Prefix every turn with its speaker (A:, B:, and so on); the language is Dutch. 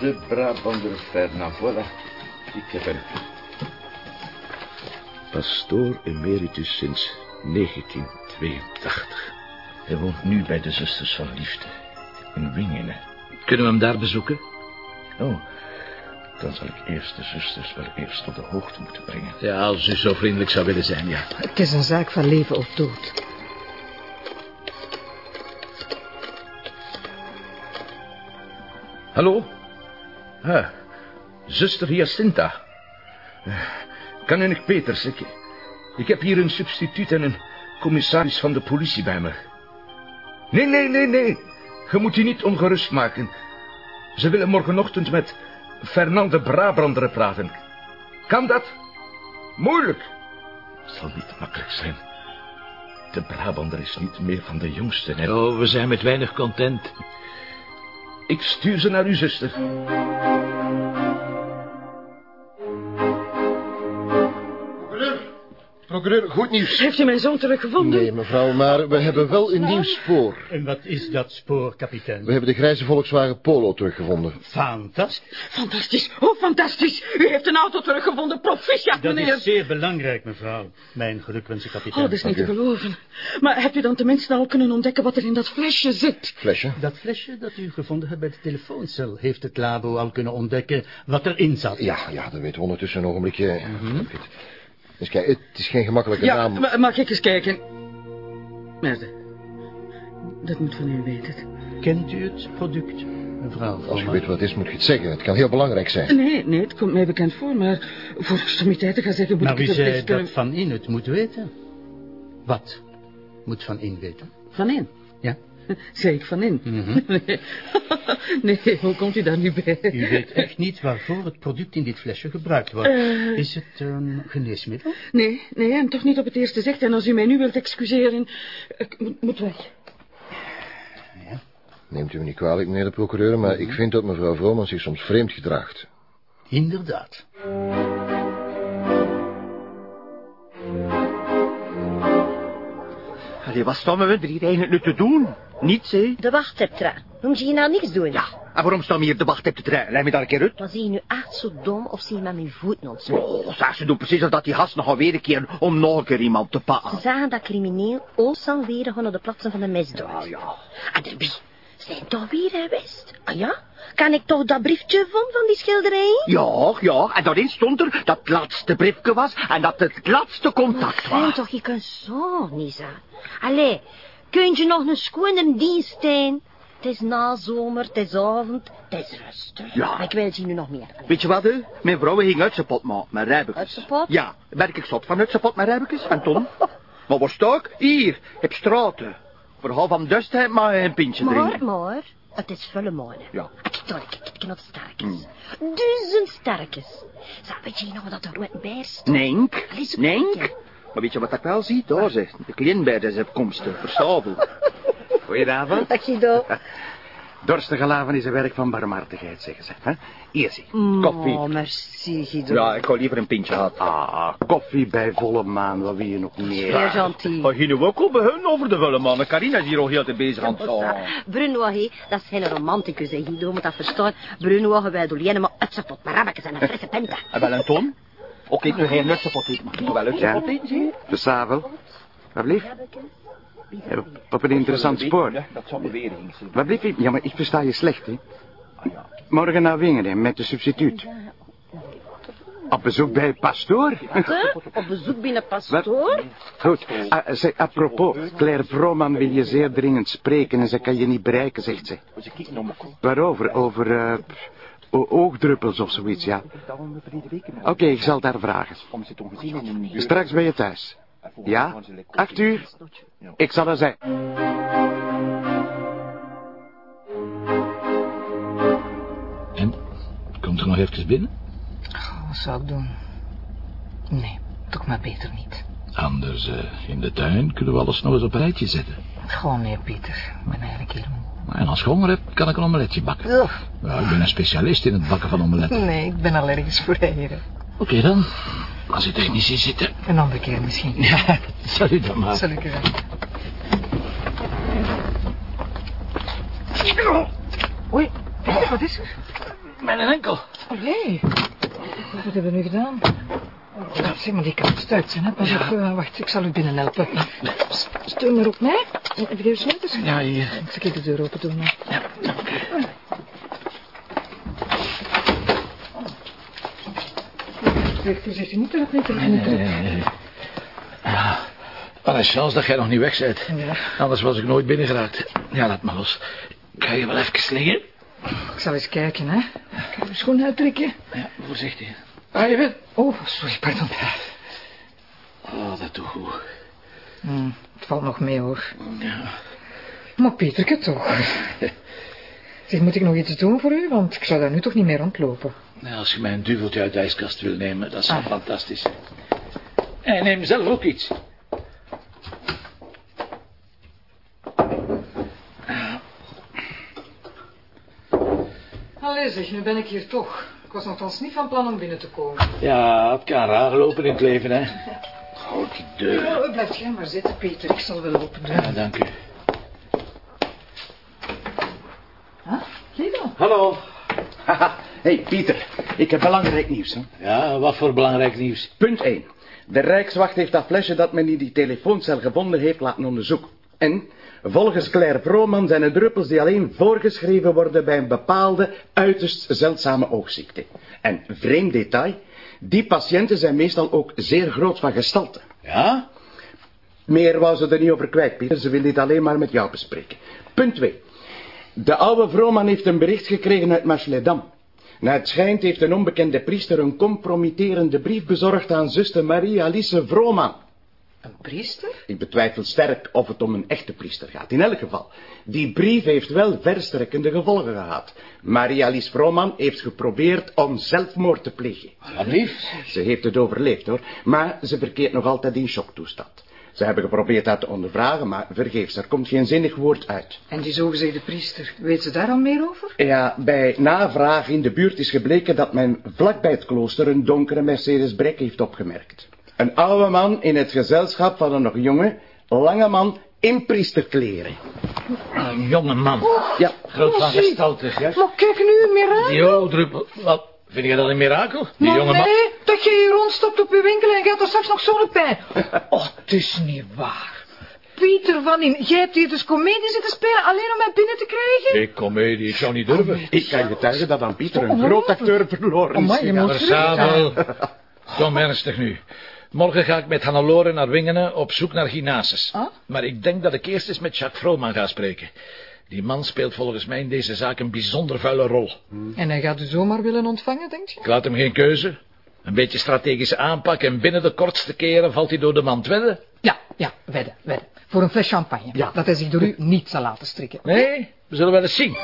A: De Brabander Fernand. Voilà. Ik heb hem. Pastoor emeritus sinds 1982. Hij woont nu bij de Zusters van Liefde. In Wingenen.
B: Kunnen we hem daar bezoeken?
A: Oh, dan zal ik eerst de zusters wel eerst op de hoogte moeten brengen.
B: Ja, als u zo vriendelijk zou willen zijn, ja.
C: Het is een zaak van leven of dood.
A: Hallo? Ah, zuster Jacinta. Kan ik Peters? Ik, ik heb hier een substituut en een commissaris van de politie bij me. Nee, nee, nee, nee. Je moet je niet ongerust maken. Ze willen morgenochtend met Fernand de Brabander praten. Kan dat? Moeilijk. Zal niet makkelijk zijn. De Brabander is niet meer van de jongsten. Hè?
B: Oh, we zijn met weinig content.
A: Ik stuur ze naar uw zuster.
D: Procureur, goed nieuws.
C: Heeft u mijn zoon teruggevonden?
D: Nee, mevrouw, maar we hebben wel een nieuw spoor.
E: En wat is dat spoor, kapitein?
D: We hebben de grijze Volkswagen Polo teruggevonden.
E: Fantastisch.
C: Fantastisch, oh fantastisch. U heeft een auto teruggevonden, proficiat,
E: Dat
C: meneer.
E: is zeer belangrijk, mevrouw. Mijn gelukwensen,
C: Oh,
E: kapitein.
C: dat is niet te geloven. Maar hebt u dan tenminste al kunnen ontdekken wat er in dat flesje zit?
D: Flesje?
E: Dat flesje dat u gevonden hebt bij de telefooncel... heeft het labo al kunnen ontdekken wat erin zat.
D: Ja, ja, dat weten we ondertussen een ogenblikje. Dus kijk, het is geen gemakkelijke
C: Ja,
D: naam.
C: ma- mag ik eens kijken? Merde. Dat moet van u weten.
E: Kent u het product, mevrouw?
D: Als je weet wat het is, moet je het zeggen. Het kan heel belangrijk zijn.
C: Nee, nee, het komt mij bekend voor, maar voor extremiteit te gaan zeggen moet
E: Maar
C: ik het
E: wie zei
C: kunnen...
E: dat Van In het moet weten? Wat moet Van In weten?
C: Van in?
E: Ja?
C: Zei ik van in?
E: Mhm.
C: nee. nee, hoe komt u daar nu bij?
E: U weet echt niet waarvoor het product in dit flesje gebruikt wordt.
C: Eh.
E: Is het een geneesmiddel?
C: Nee, nee, en toch niet op het eerste zicht. En als u mij nu wilt excuseren, ik moet, moet weg.
D: Neemt u me niet kwalijk, meneer de procureur, maar ik vind dat mevrouw Vrooman zich soms vreemd gedraagt.
E: Inderdaad.
F: Allee, wat staan we er hier eigenlijk nu te doen? Niets, hè?
G: De wacht hebt. Noem je hier nou niks doen?
F: Ja, en waarom staan we hier de wacht op te trein? Leg me daar een keer uit.
G: Dan zie je nu echt zo dom of zie je met mijn voeten ontsmet.
F: Oh, zeg, ze doen precies alsof die gast nog gaan weer een keer om nog een keer iemand te
G: Ze
F: pakken.
G: zagen dat crimineel Olsan weer gaan naar de plaatsen van de misdaad.
F: Ja, ja.
G: En er wie? Zijn toch weer geweest? Ah ja? Kan ik toch dat briefje vonden van die schilderij?
F: Ja, ja, en daarin stond er dat het laatste briefje was en dat het laatste contact
G: Fijn
F: was.
G: toch, je kunt zo niet zijn. Allee, kun je nog een schone dienst zijn? Het is nazomer, het is avond, het is rustig.
F: Ja.
G: Ik wil je nu nog meer.
F: Weet je wat, hè? Mijn vrouw ging uit zijn pot maken met
G: zijn pot?
F: Ja, werk ik zot van pot met rijbekjes. En Tom? maar waar sta ik? Hier, op straten. Voor half van dust mag je een pintje
G: Maar,
F: drinken.
G: maar, het is volle maanden.
F: Ja.
G: Ik daar, ik, ken sterkes. Duizend sterkes. Zeg, weet je nog wat dat er rood bij staat?
F: Nenk, Maar weet je wat ik wel zie? Daar zeg, de kleinbeer is op komst, verstabel.
H: Goedenavond.
G: Dag, Guido.
H: Dorstige laven is een werk van barmhartigheid, zeggen ze. Hè? Hier zie,
G: Oh,
H: koffie.
G: merci, Guido.
F: Ja, ik had liever een pintje gehad.
H: Ah, koffie bij volle maan, wat wil je nog meer?
G: Heel gentil.
F: Maar je ook al bij hun over de vullen, man. Carina is hier al heel te bezig aan het gaan.
G: Bruno, hé, dat is geen romanticus, hè, Guido, moet dat verstaan. Bruno, wij doen maar uit zijn pot, maar rabbekes en een frisse penta.
F: En wel een ton? Ook ik nu geen nutsenpot eten, maar ik doe wel zijn
H: Ja?
F: zie je?
H: De Savel. Wat blieft? Ja, Op een interessant spoor.
F: Dat zou bewering zijn.
H: Wat blieft? Ja, maar ik versta je slecht, hè. Morgen naar Wingeren met de substituut. Op bezoek bij pastoor.
G: Op bezoek binnen pastoor?
H: Goed. Ah, zeg, apropos, Claire Vrooman wil je zeer dringend spreken en ze kan je niet bereiken, zegt ze. Waarover? Over eh, o- oogdruppels of zoiets, ja. Oké, ik zal daar vragen. Straks ben je thuis. Ja? Acht uur? Ik zal er zijn.
B: En? Komt er nog even binnen?
C: Wat zou ik doen? Nee, toch maar beter niet.
B: Anders, eh, in de tuin kunnen we alles nog eens op een rijtje zetten.
C: Gewoon nee, Pieter. Ik ben eigenlijk moe.
B: En als ik honger heb, kan ik een omeletje bakken. Ja, ik ben een specialist in het bakken van omeletten.
C: Nee, ik ben allergisch voor eieren.
B: Oké dan. Als u technici zitten.
C: Een andere keer misschien.
B: Ja, zal u dan maar.
C: Zal ik er
G: Oei,
I: wat is er?
B: Mijn enkel.
I: Allee. Wat hebben we nu gedaan? Oh, zeg maar, die kan stuit zijn, hè? Pas op, eh, wacht, ik zal u binnen helpen. Steun maar op mij. Heb je de sleutels?
B: Ja, hier.
I: Ik zal de deur open doen.
B: Ja, dank u.
I: U niet dat het niet moet doen?
B: Ja, wat een chance dat jij nog niet weg bent.
I: Ja,
B: Anders was ik nooit binnengeraakt. Ja, laat maar los. Kan je wel even liggen?
I: ik zal eens kijken, hè. Kan je mijn schoen uittrekken?
B: Ja, voorzichtig. Ah, je bent...
I: Oh, sorry, pardon.
B: Oh, dat doet goed.
I: Hm, het valt nog mee, hoor.
B: Ja.
I: Maar Peterke toch. Zeg, moet ik nog iets doen voor u? Want ik zou daar nu toch niet meer rondlopen.
B: Nou, als je mij een duveltje uit de ijskast wil nemen, dat is
I: Ah.
B: fantastisch. En neem zelf ook iets.
I: Allee zeg, nu ben ik hier toch. Ik was nogthans niet van plan om binnen te komen.
B: Ja, het kan raar lopen in het leven, hè. Houd die deur.
I: Oh, blijf jij maar zitten, Peter. Ik zal wel open doen.
B: Ja, dank u.
I: Huh? Guido?
H: Hallo. Haha, hey, Pieter. Ik heb belangrijk nieuws, hè.
B: Ja, wat voor belangrijk nieuws.
H: Punt 1. De Rijkswacht heeft dat flesje dat men in die telefooncel gevonden heeft laten onderzoeken. En, volgens Claire Vrooman zijn het druppels die alleen voorgeschreven worden bij een bepaalde, uiterst zeldzame oogziekte. En, vreemd detail, die patiënten zijn meestal ook zeer groot van gestalte.
B: Ja?
H: Meer wou ze er niet over kwijt, Pieter. Ze wil dit alleen maar met jou bespreken. Punt 2. De oude Vrooman heeft een bericht gekregen uit Marchledam. Naar het schijnt heeft een onbekende priester een compromitterende brief bezorgd aan zuster Maria Alice Vrooman.
I: Een priester?
H: Ik betwijfel sterk of het om een echte priester gaat. In elk geval, die brief heeft wel verstrekkende gevolgen gehad. Maria Alice Vrooman heeft geprobeerd om zelfmoord te plegen.
B: Alsjeblieft.
H: Ze heeft het overleefd hoor, maar ze verkeert nog altijd in shocktoestand. Ze hebben geprobeerd haar te ondervragen, maar vergeefs, er komt geen zinnig woord uit.
I: En die zogezegde priester, weet ze daar al meer over?
H: Ja, bij navraag in de buurt is gebleken dat men vlakbij het klooster een donkere Mercedes Brek heeft opgemerkt. Een oude man in het gezelschap van een nog jonge, lange man in priesterkleren.
B: Een jonge man.
H: Ja,
B: Groot van gestalte, ja.
I: Maar kijk nu, een mirakel.
B: Die oogdruppel. Wat? Vind je dat een mirakel? Die
I: Maar
B: jonge man.
I: nee, dat je hier rondstopt op je winkel en gaat er straks nog zonnepijn. Oh, het is niet waar. Pieter van in, jij hebt hier dus comedie zitten spelen alleen om mij binnen te krijgen?
B: Ik comedie, ik zou niet durven.
H: ik kan getuigen dat aan Pieter een groot acteur verloren is.
I: Amai, je
H: gegaan.
I: moet
B: Verzamel. Kom ernstig nu. Morgen ga ik met Hannelore naar Wingenen op zoek naar Ginasus.
I: Ah?
B: Maar ik denk dat ik eerst eens met Jacques Vrooman ga spreken. Die man speelt volgens mij in deze zaak een bijzonder vuile rol.
I: En hij gaat u zomaar willen ontvangen, denk je?
B: Ik laat hem geen keuze. Een beetje strategische aanpak en binnen de kortste keren valt hij door de mand wedden.
I: Ja, ja, wedden, wedden. Voor een fles champagne.
H: Ja.
I: Dat hij zich door u niet zal laten strikken.
B: Nee, we zullen wel eens zien.